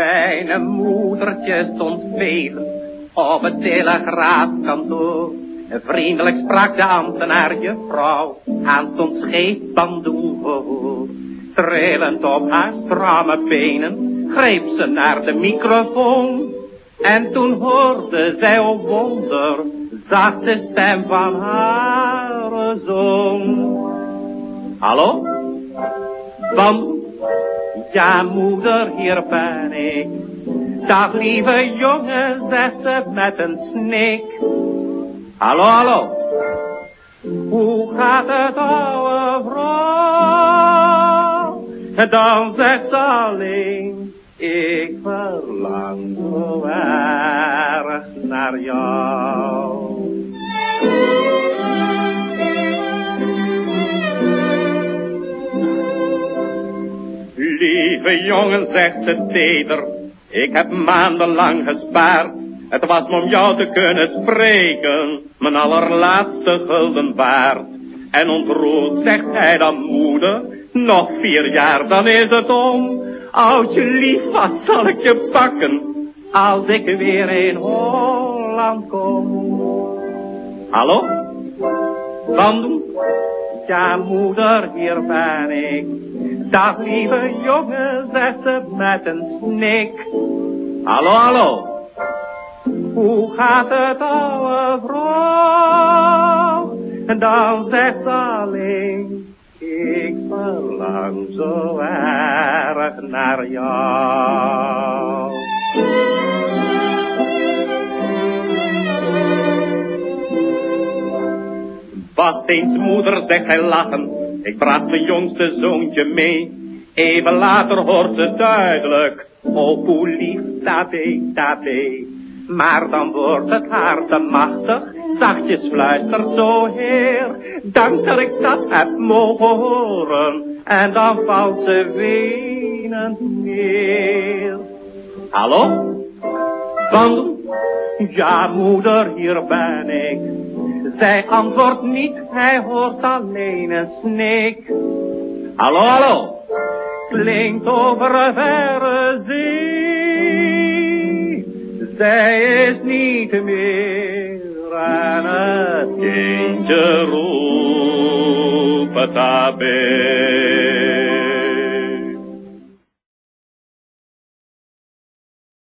kleine moedertje stond velen op het telegraafkantoor. Vriendelijk sprak de ambtenaar vrouw, aanstond scheef bandoen Trillend op haar stramme benen, greep ze naar de microfoon. En toen hoorde zij op wonder, zacht de stem van haar zoon. Hallo? Bam? Ja, moeder, hier ben ik. Dag, lieve jongen, zegt ze met een snik. Hallo, hallo. Hoe gaat het, ouwe vrouw? Dan zegt ze alleen, ik verlang zo erg naar jou. Lieve jongen, zegt ze teder, ik heb maandenlang gespaard. Het was om jou te kunnen spreken, mijn allerlaatste gulden waard. En ontroerd zegt hij dan moeder, nog vier jaar dan is het om. Oudje lief, wat zal ik je pakken, als ik weer in Holland kom. Hallo? Wandel? Ja moeder, hier ben ik. Dag lieve jongen, zegt ze met een snik. Hallo, hallo. Hoe gaat het ouwe vrouw? En dan zegt ze alleen, ik verlang zo erg naar jou. Wacht eens moeder, zegt hij lachen, ik bracht mijn jongste zoontje mee. Even later hoort ze duidelijk, oh hoe lief dat ik dat. Maar dan wordt het haar te machtig, zachtjes fluistert zo heer. Dank dat ik dat heb mogen horen, en dan valt ze wenend neer. Hallo? Wandel? Ja moeder, hier ben ik. Zij antwoordt niet, hij hoort alleen een snik. Hallo, hallo, klinkt over een verre zee. Zij is niet meer aan het kindje roepen daarbij.